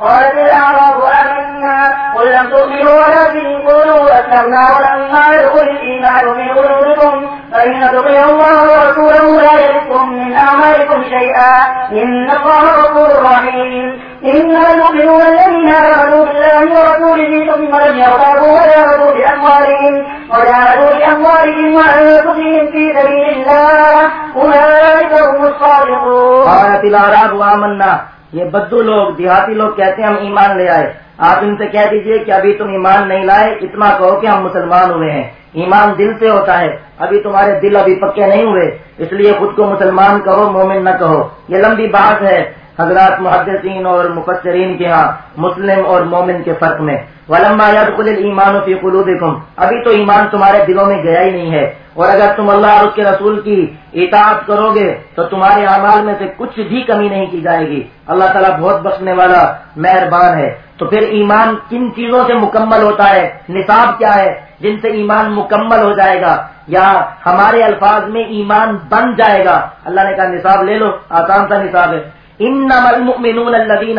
قالت الأعراب آمنا قل لم تؤمنوا ولكن قولوا أسلمنا ولما يدخل الإيمان في قلوبكم. فإن تطيعوا الله ورسوله لا يلدكم من أعمالكم شيئا. إن الله غفور رحيم. إنما المؤمنون الذين آمنوا بالله ورسوله ثم لم يرتابوا وجاهدوا بأموالهم وجاهدوا بأموالهم وأنفسهم في سبيل الله. أولئك هم الصادقون. قالت العراب آمنا. یہ بدو لوگ، دیہاتی لوگ کہتے ہیں ہم ایمان لے آئے۔ آپ ان سے کہہ دیجیے کہ ابھی تم ایمان نہیں لائے، اتنا کہو کہ ہم مسلمان ہوئے ہیں۔ ایمان دل سے ہوتا ہے، ابھی تمہارے دل ابھی پکے نہیں ہوئے۔ اس لیے خود کو مسلمان کہو، مومن نہ کہو۔ یہ لمبی بات ہے۔ حضرات محدثین اور مفسرین کے ہاں مسلم اور مومن کے فرق میں۔ ولما يدخل الايمان في قلوبكم۔ ابھی تو ایمان تمہارے دلوں میں گیا ہی نہیں ہے۔ اور اگر تم اللہ اور اس کے رسول کی اطاعت کرو گے، تو تمہارے اعمال میں سے کچھ بھی کمی نہیں کی جائے گی۔ اللہ تعالیٰ بہت بخشنے والا مہربان ہے۔ تو پھر ایمان کن چیزوں سے مکمل ہوتا ہے؟ نصاب کیا ہے؟ جن سے ایمان مکمل ہو جائے گا۔ یا ہمارے الفاظ میں ایمان بن جائے گا۔ اللہ نے کہا نصاب لے لو، آسان سا نصاب ہے۔ ان المؤمنون الذین،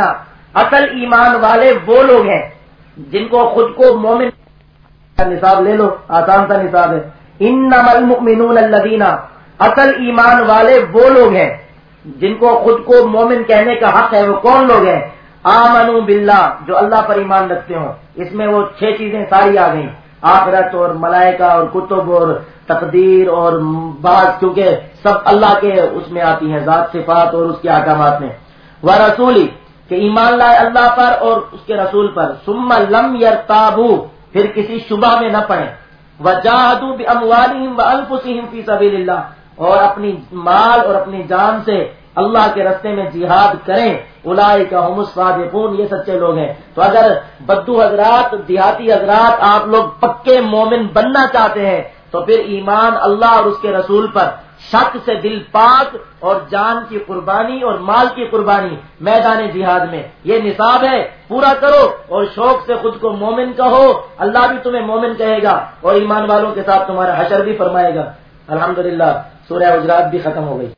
اصل ایمان والے وہ لوگ ہیں جن کو خود کو مومن نصاب لے لو، آسان سا نصاب ہے۔ ان المؤمنون الذین، اصل ایمان والے وہ لوگ ہیں جن کو خود کو مومن کہنے کا حق ہے، وہ کون لوگ ہیں؟ آمنو باللہ، جو اللہ پر ایمان رکھتے ہوں۔ اس میں وہ چھ چیزیں ساری آ گئیں۔ آخرت اور ملائکہ اور کتب اور تقدیر اور بات کیونکہ سب اللہ کے اس میں آتی ہیں، ذات، صفات اور اس کے احکامات میں۔ وہ رسولی کہ ایمان لائے اللہ پر اور اس کے رسول پر۔ سم لم یرتابو پھر کسی شبہ میں نہ پڑے وجاہدوا باموالہم وانفسہم فی سبیل اللہ اور اپنی مال اور اپنی جان سے اللہ کے رستے میں جہاد کریں۔ الائی کا الصادقون، یہ سچے لوگ ہیں۔ تو اگر بدو حضرات، دیہاتی حضرات آپ لوگ پکے مومن بننا چاہتے ہیں، تو پھر ایمان اللہ اور اس کے رسول پر شک سے دل پاک اور جان کی قربانی اور مال کی قربانی میدان جہاد میں۔ یہ نصاب ہے، پورا کرو اور شوق سے خود کو مومن کہو۔ اللہ بھی تمہیں مومن کہے گا اور ایمان والوں کے ساتھ تمہارا حشر بھی فرمائے گا۔ الحمدللہ، سورہ گجرات بھی ختم ہو گئی۔